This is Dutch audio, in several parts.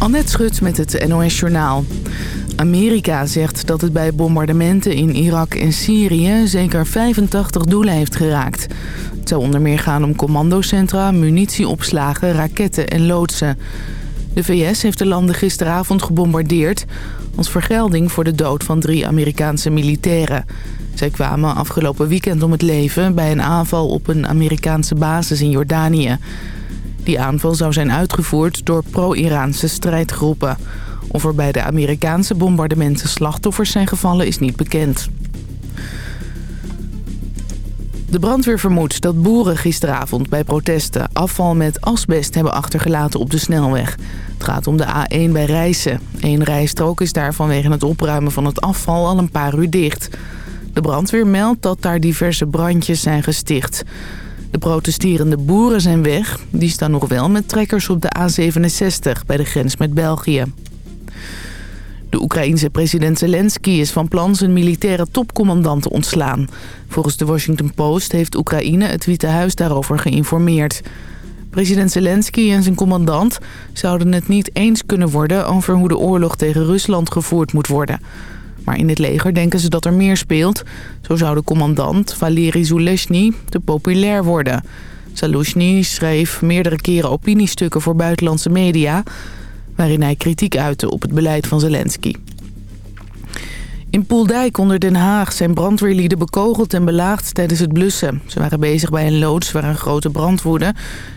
Annette Schut met het NOS Journaal. Amerika zegt dat het bij bombardementen in Irak en Syrië zeker 85 doelen heeft geraakt. Het zou onder meer gaan om commandocentra, munitieopslagen, raketten en loodsen. De VS heeft de landen gisteravond gebombardeerd... als vergelding voor de dood van drie Amerikaanse militairen. Zij kwamen afgelopen weekend om het leven... bij een aanval op een Amerikaanse basis in Jordanië. Die aanval zou zijn uitgevoerd door pro-Iraanse strijdgroepen. Of er bij de Amerikaanse bombardementen slachtoffers zijn gevallen is niet bekend. De brandweer vermoedt dat boeren gisteravond bij protesten afval met asbest hebben achtergelaten op de snelweg. Het gaat om de A1 bij Rijssen. Eén rijstrook is daar vanwege het opruimen van het afval al een paar uur dicht. De brandweer meldt dat daar diverse brandjes zijn gesticht. De protesterende boeren zijn weg. Die staan nog wel met trekkers op de A67 bij de grens met België. De Oekraïense president Zelensky is van plan zijn militaire topcommandant te ontslaan. Volgens de Washington Post heeft Oekraïne het Witte Huis daarover geïnformeerd. President Zelensky en zijn commandant zouden het niet eens kunnen worden... over hoe de oorlog tegen Rusland gevoerd moet worden. Maar in het leger denken ze dat er meer speelt. Zo zou de commandant, Valery Zuleshny, te populair worden. Zaluzhny schreef meerdere keren opiniestukken voor buitenlandse media... waarin hij kritiek uitte op het beleid van Zelensky. In Poeldijk onder Den Haag zijn brandweerlieden bekogeld en belaagd tijdens het blussen. Ze waren bezig bij een loods waar een grote brand woedde.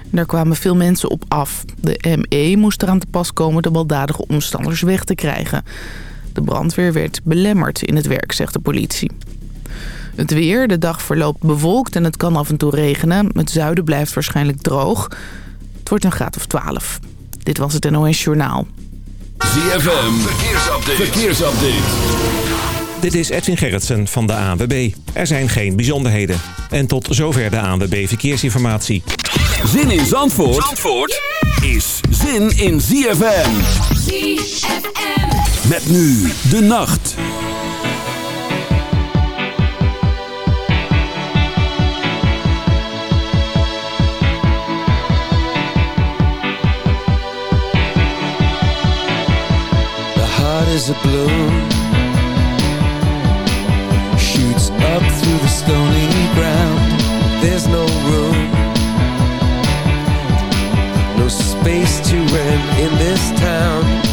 Daar kwamen veel mensen op af. De ME moest eraan te pas komen de baldadige omstanders weg te krijgen. De brandweer werd belemmerd in het werk, zegt de politie. Het weer, de dag verloopt bewolkt en het kan af en toe regenen. Het zuiden blijft waarschijnlijk droog. Het wordt een graad of 12. Dit was het NOS Journaal. ZFM, verkeersupdate. verkeersupdate. Dit is Edwin Gerritsen van de ANWB. Er zijn geen bijzonderheden. En tot zover de ANWB Verkeersinformatie. Zin in Zandvoort, Zandvoort is zin in ZFM. ZFM. Met nu de nacht. The heart is a blue Shoots up through the stony ground. There's no room. No space to rent in this town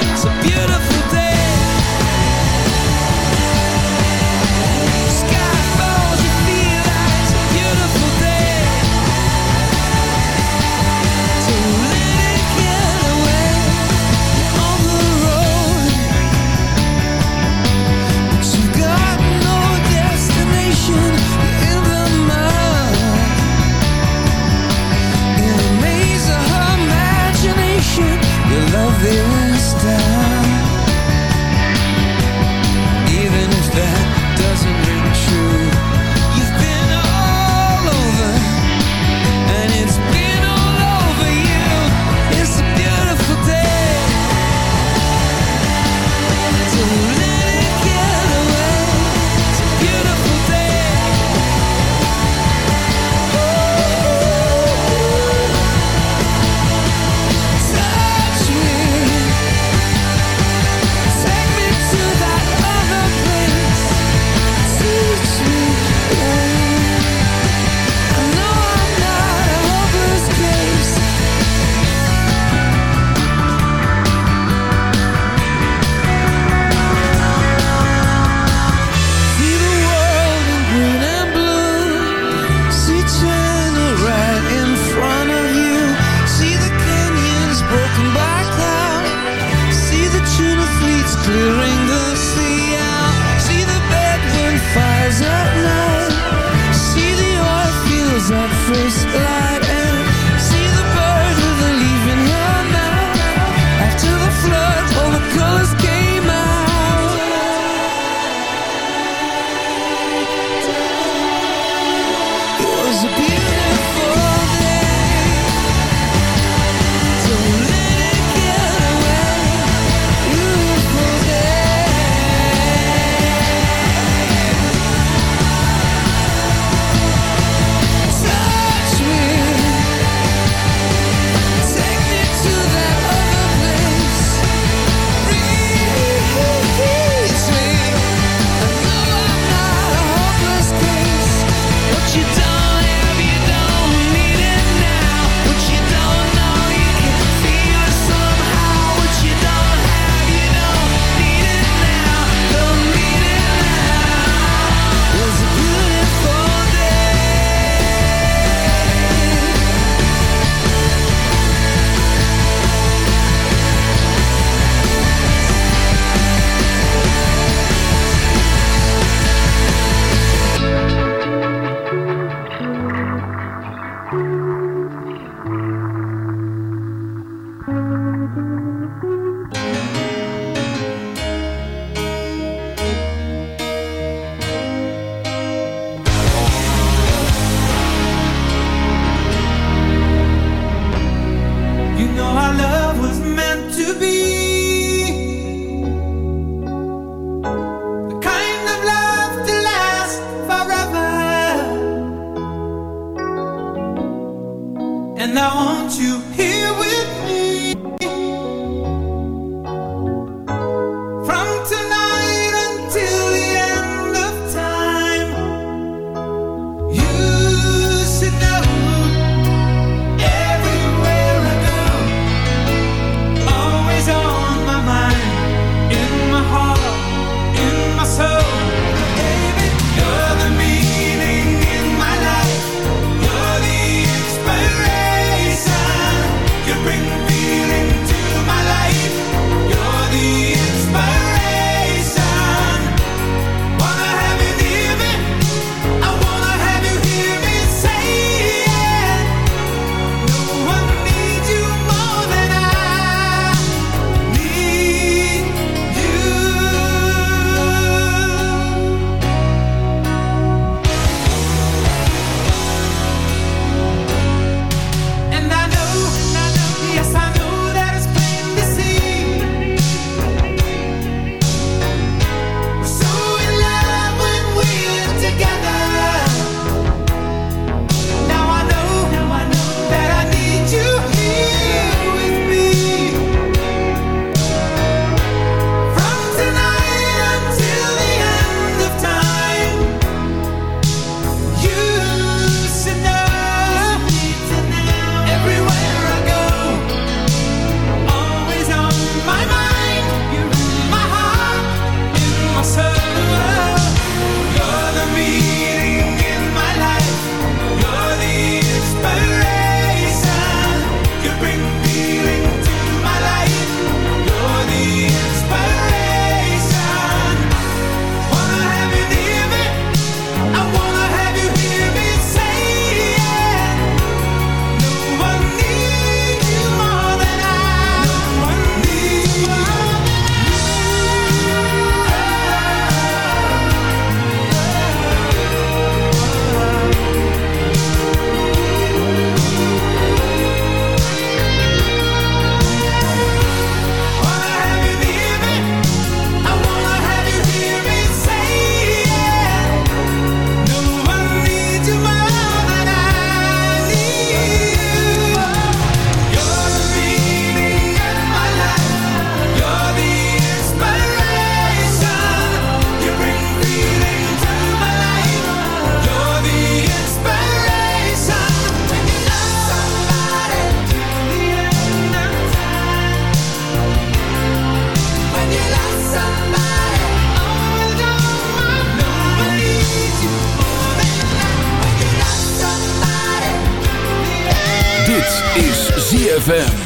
ZFM.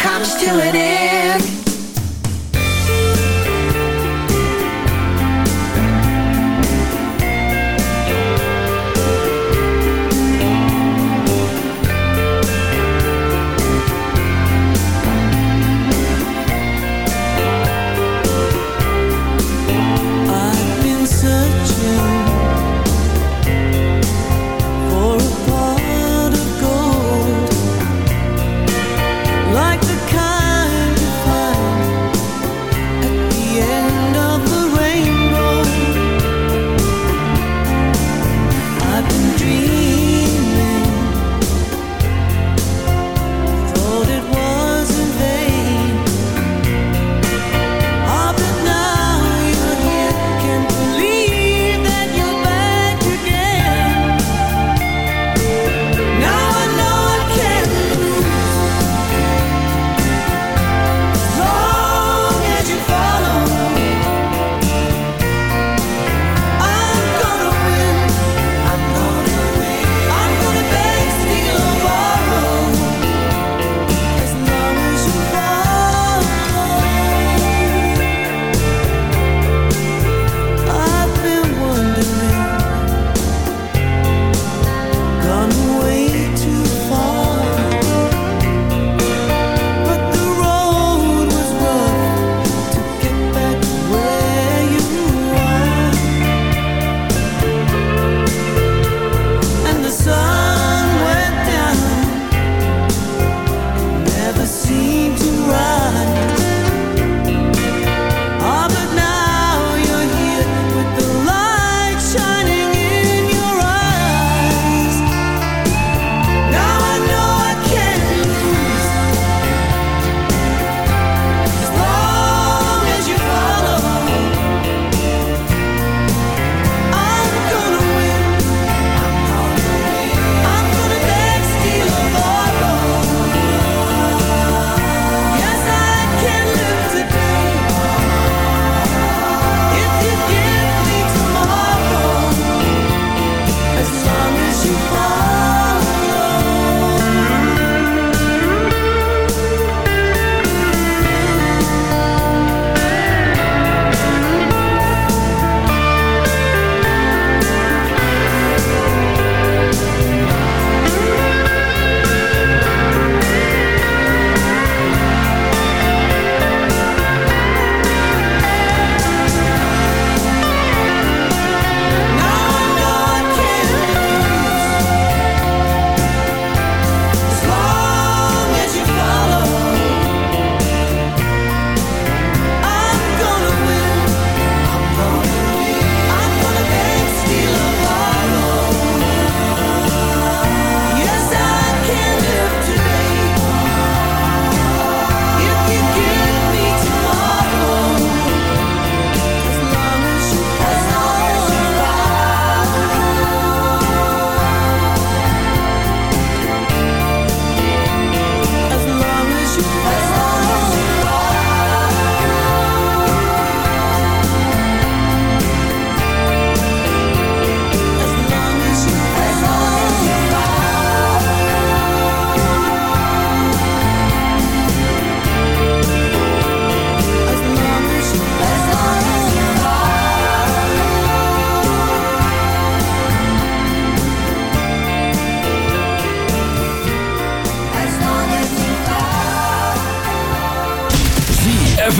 comes to an end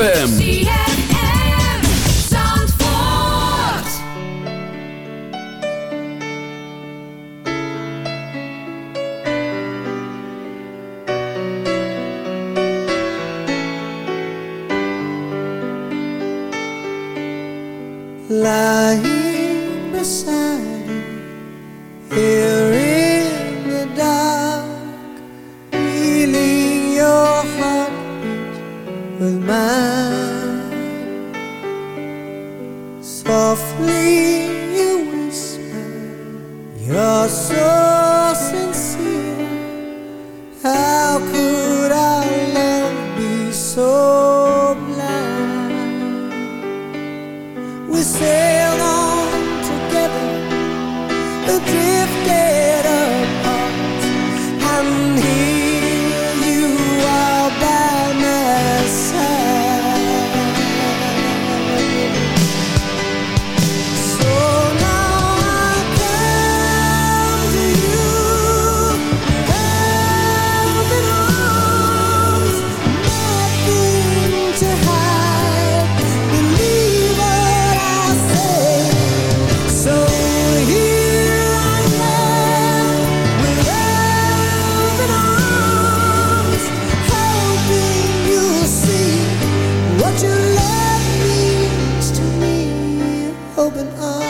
ZFM. oh.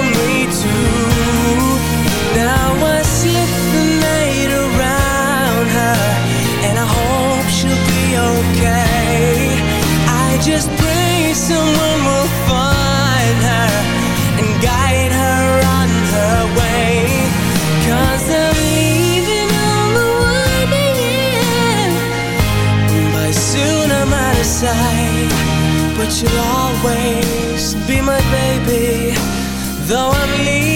You'll always be my baby, though I'm leaving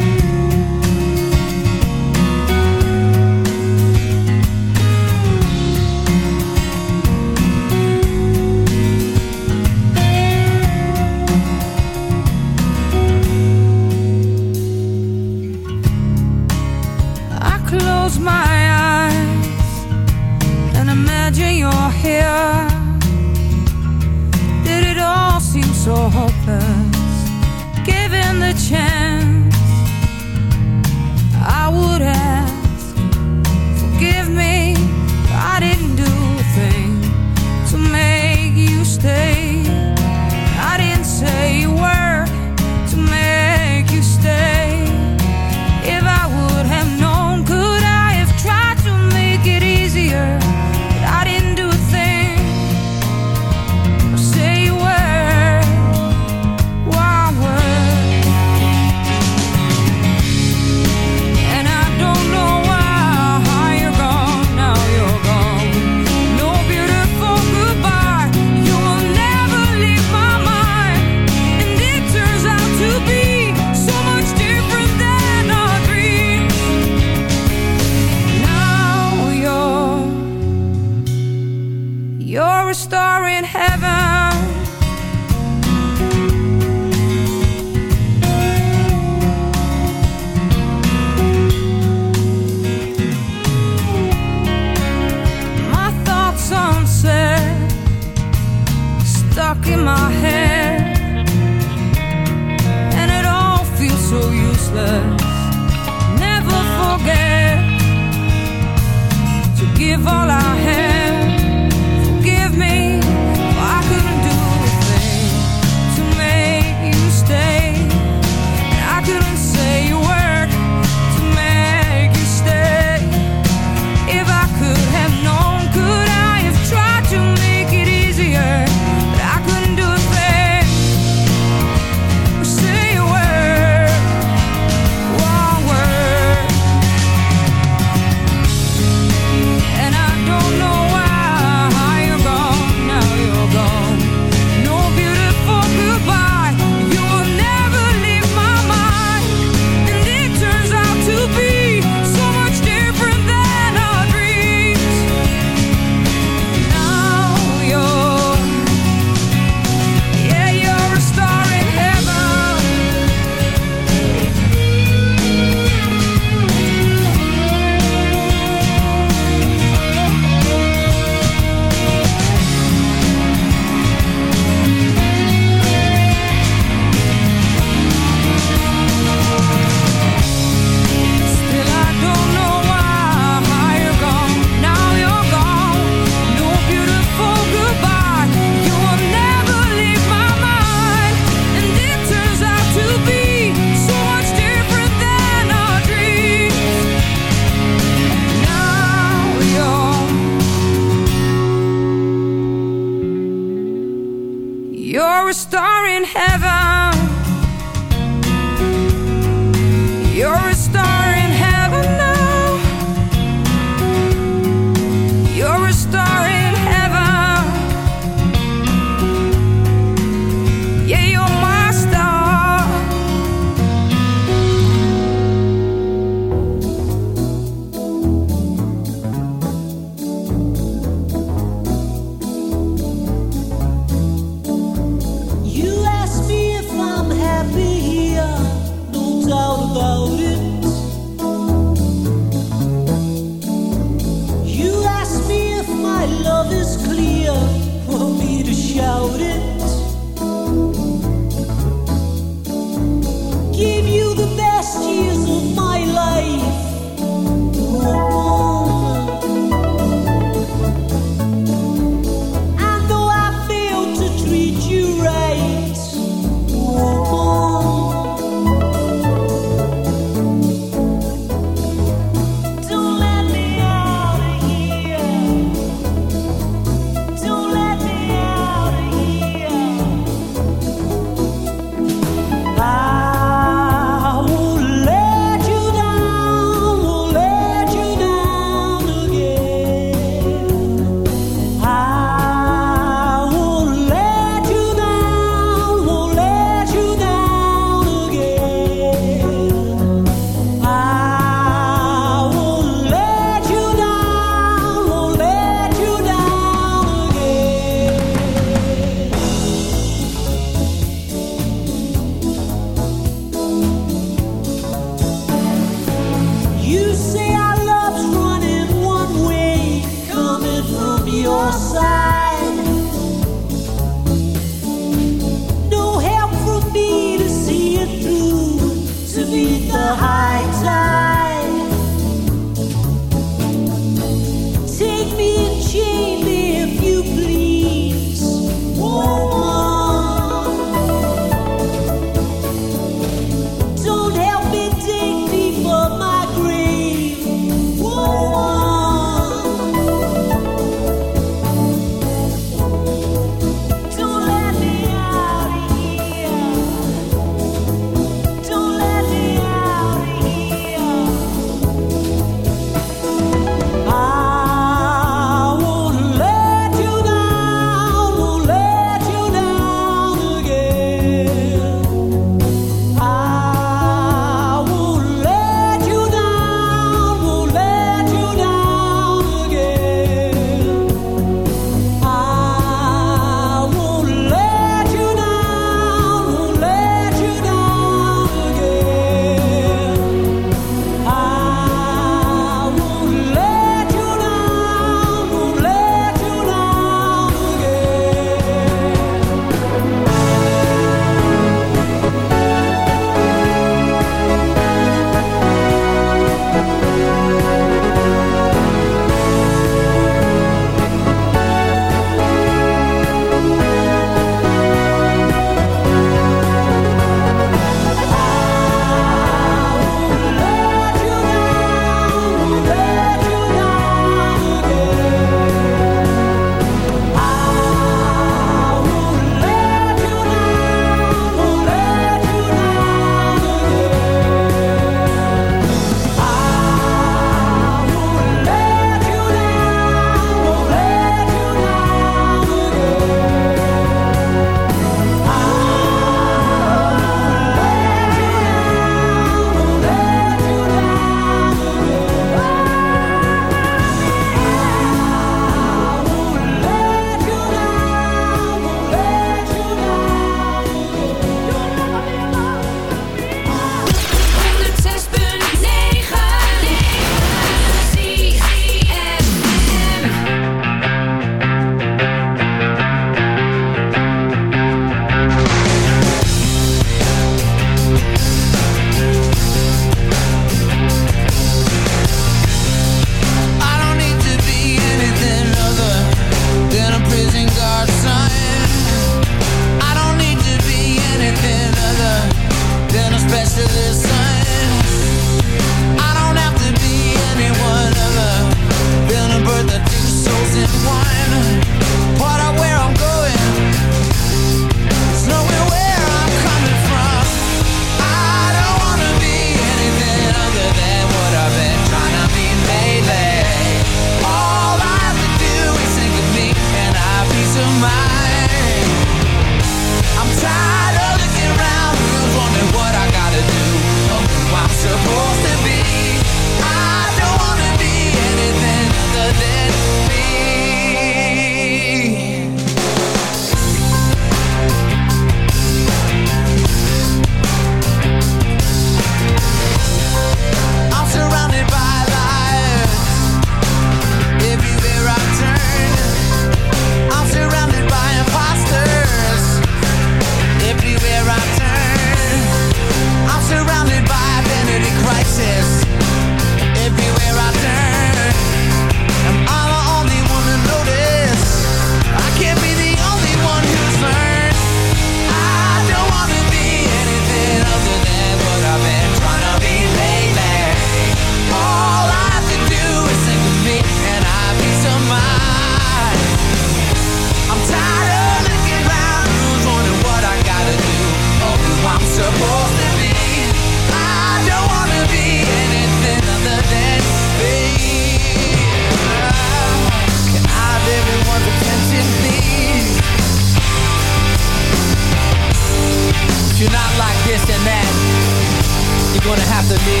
gonna have to be?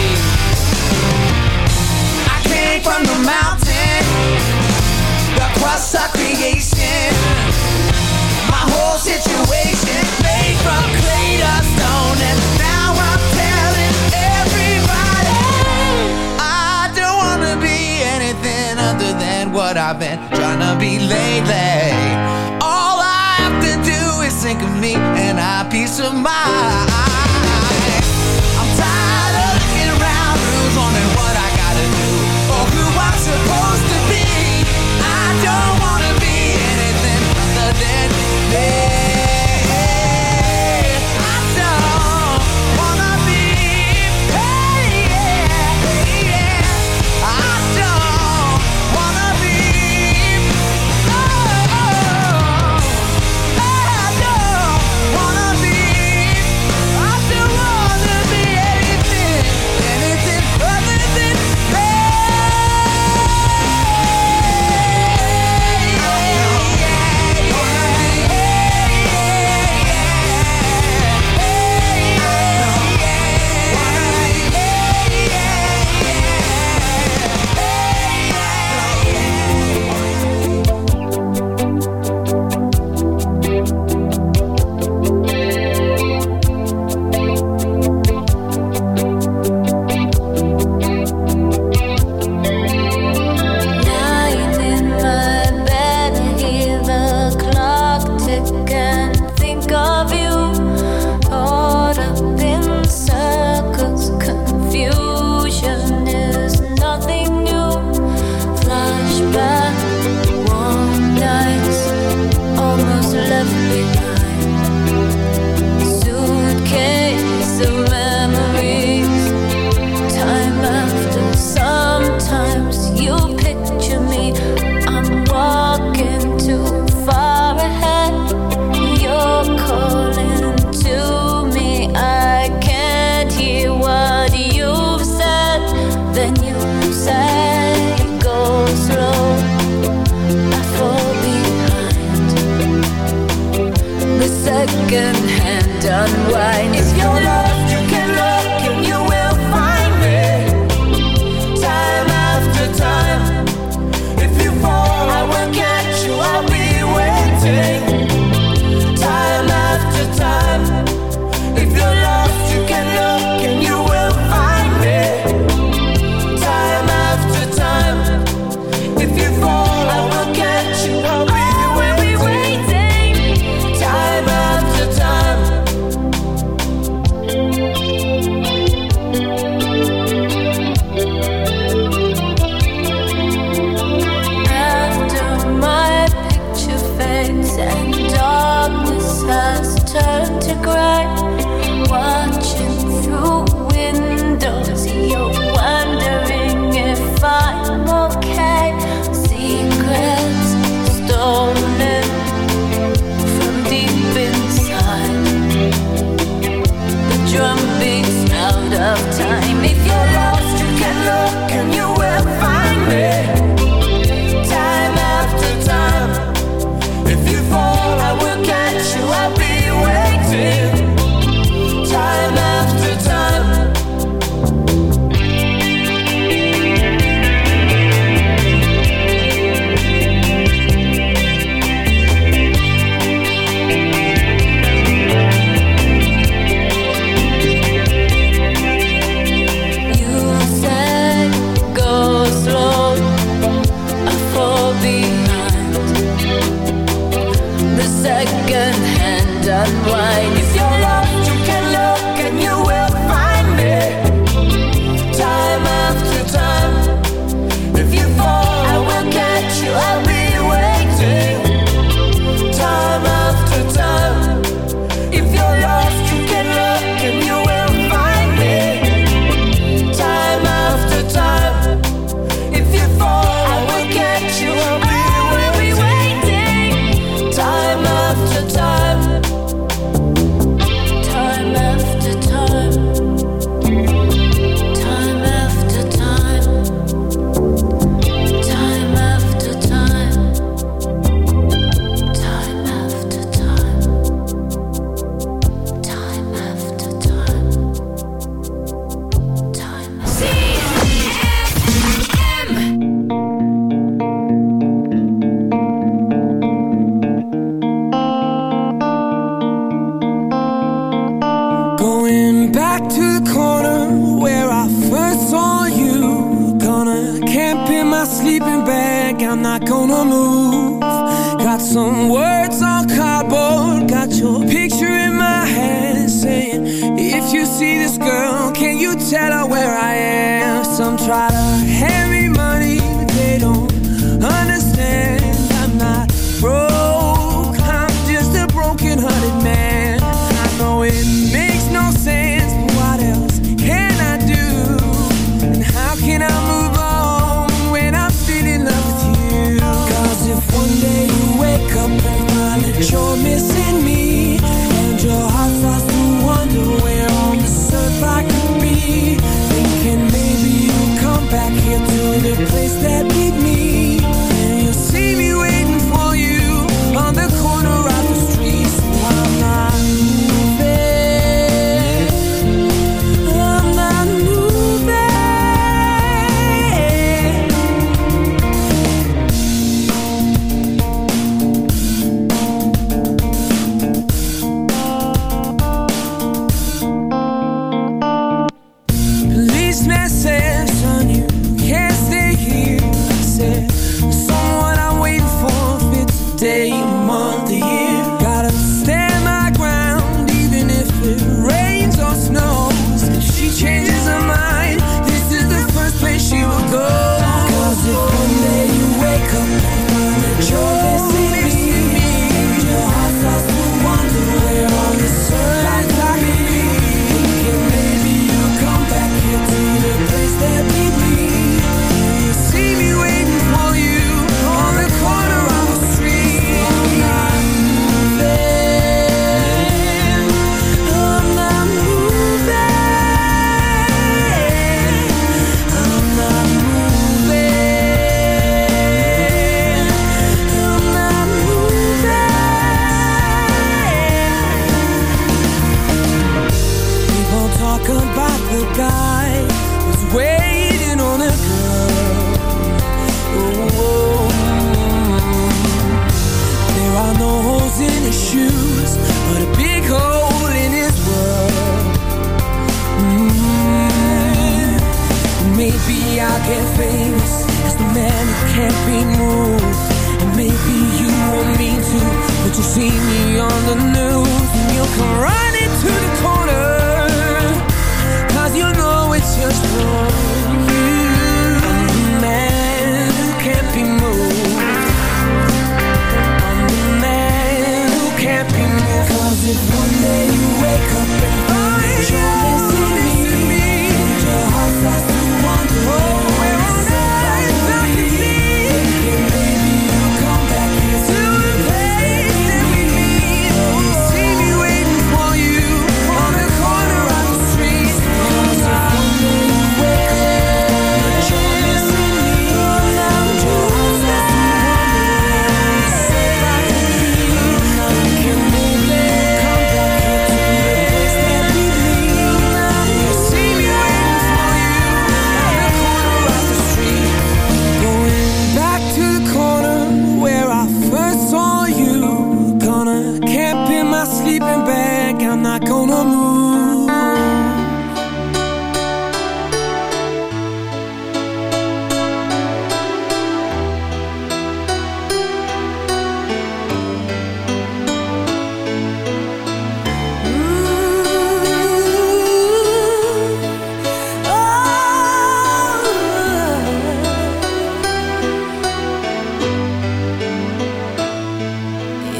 I came from the mountain, the crust of creation. My whole situation made from clay to stone, and now I'm telling everybody I don't wanna be anything other than what I've been trying to be lately. All I have to do is think of me and I peace of mind. supposed get famous as the man who can't be moved. And maybe you want me to, but you'll see me on the news and you'll come right.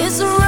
Is right.